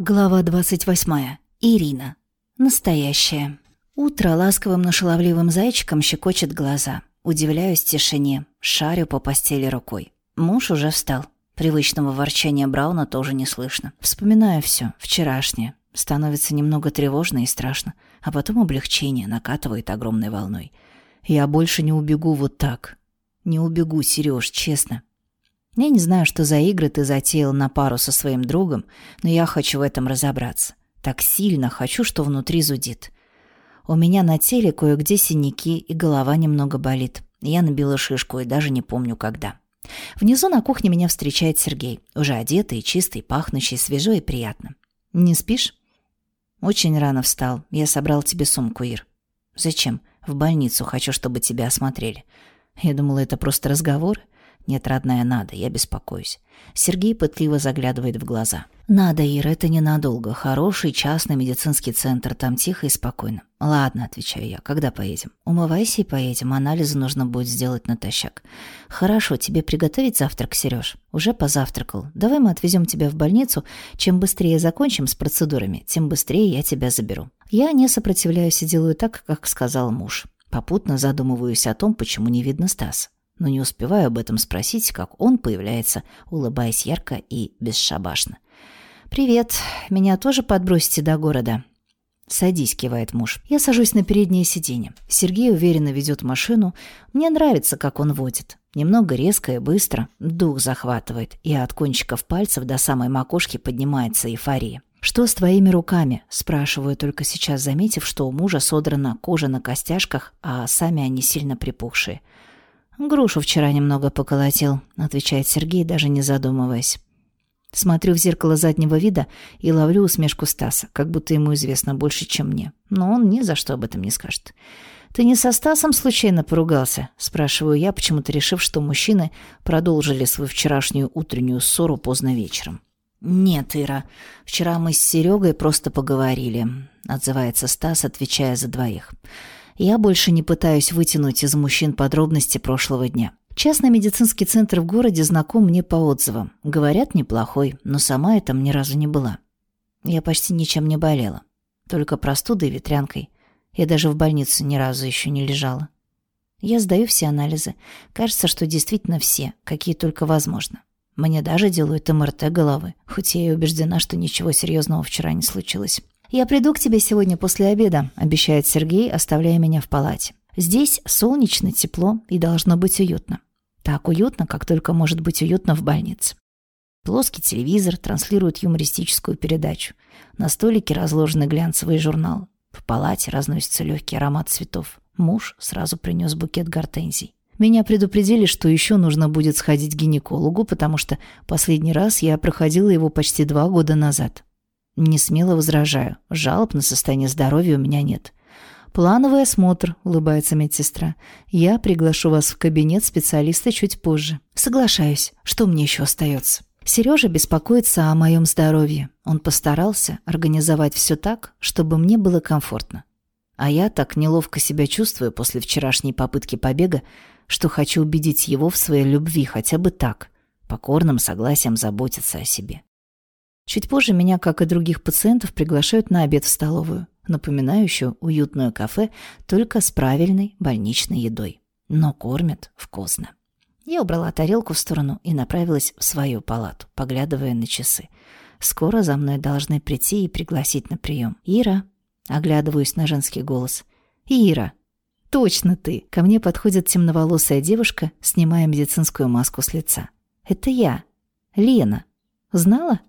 Глава 28. Ирина. Настоящая. Утро ласковым, но шаловливым зайчиком щекочет глаза. Удивляюсь тишине, шарю по постели рукой. Муж уже встал. Привычного ворчания Брауна тоже не слышно. Вспоминаю все, вчерашнее. Становится немного тревожно и страшно, а потом облегчение накатывает огромной волной. Я больше не убегу вот так. Не убегу, Сереж, честно. Я не знаю, что за игры ты затеял на пару со своим другом, но я хочу в этом разобраться. Так сильно хочу, что внутри зудит. У меня на теле кое-где синяки, и голова немного болит. Я набила шишку и даже не помню, когда. Внизу на кухне меня встречает Сергей, уже одетый, чистый, пахнущий, свежо и приятно. «Не спишь?» «Очень рано встал. Я собрал тебе сумку, Ир». «Зачем? В больницу хочу, чтобы тебя осмотрели». Я думала, это просто разговор. «Нет, родная, надо, я беспокоюсь». Сергей пытливо заглядывает в глаза. «Надо, Ира, это ненадолго. Хороший частный медицинский центр, там тихо и спокойно». «Ладно», — отвечаю я, — «когда поедем?» «Умывайся и поедем, анализы нужно будет сделать натощак». «Хорошо, тебе приготовить завтрак, Сереж?» «Уже позавтракал. Давай мы отвезем тебя в больницу. Чем быстрее закончим с процедурами, тем быстрее я тебя заберу». Я не сопротивляюсь и делаю так, как сказал муж. Попутно задумываюсь о том, почему не видно Стаса но не успеваю об этом спросить, как он появляется, улыбаясь ярко и бесшабашно. «Привет. Меня тоже подбросите до города?» «Садись», — кивает муж. Я сажусь на переднее сиденье. Сергей уверенно ведет машину. Мне нравится, как он водит. Немного резко и быстро. Дух захватывает. И от кончиков пальцев до самой макушки поднимается эйфория. «Что с твоими руками?» – спрашиваю, только сейчас заметив, что у мужа содрана кожа на костяшках, а сами они сильно припухшие. «Грушу вчера немного поколотил», — отвечает Сергей, даже не задумываясь. Смотрю в зеркало заднего вида и ловлю усмешку Стаса, как будто ему известно больше, чем мне. Но он ни за что об этом не скажет. «Ты не со Стасом случайно поругался?» — спрашиваю я, почему-то решив, что мужчины продолжили свою вчерашнюю утреннюю ссору поздно вечером. «Нет, Ира, вчера мы с Серегой просто поговорили», — отзывается Стас, отвечая за двоих. «Я я больше не пытаюсь вытянуть из мужчин подробности прошлого дня. Частный медицинский центр в городе знаком мне по отзывам. Говорят, неплохой, но сама я там ни разу не была. Я почти ничем не болела. Только простудой и ветрянкой. Я даже в больнице ни разу еще не лежала. Я сдаю все анализы. Кажется, что действительно все, какие только возможно. Мне даже делают МРТ головы, хоть я и убеждена, что ничего серьезного вчера не случилось. «Я приду к тебе сегодня после обеда», — обещает Сергей, оставляя меня в палате. «Здесь солнечно, тепло и должно быть уютно. Так уютно, как только может быть уютно в больнице». Плоский телевизор транслирует юмористическую передачу. На столике разложены глянцевый журнал. В палате разносится легкий аромат цветов. Муж сразу принес букет гортензий. Меня предупредили, что еще нужно будет сходить к гинекологу, потому что последний раз я проходила его почти два года назад. Не смело возражаю. Жалоб на состояние здоровья у меня нет. «Плановый осмотр», — улыбается медсестра. «Я приглашу вас в кабинет специалиста чуть позже». «Соглашаюсь. Что мне еще остается?» Сережа беспокоится о моем здоровье. Он постарался организовать все так, чтобы мне было комфортно. А я так неловко себя чувствую после вчерашней попытки побега, что хочу убедить его в своей любви хотя бы так, покорным согласием заботиться о себе. Чуть позже меня, как и других пациентов, приглашают на обед в столовую, напоминающую уютное кафе, только с правильной больничной едой. Но кормят вкусно. Я убрала тарелку в сторону и направилась в свою палату, поглядывая на часы. Скоро за мной должны прийти и пригласить на прием. «Ира!» — оглядываюсь на женский голос. «Ира!» «Точно ты!» Ко мне подходит темноволосая девушка, снимая медицинскую маску с лица. «Это я. Лена. Знала?»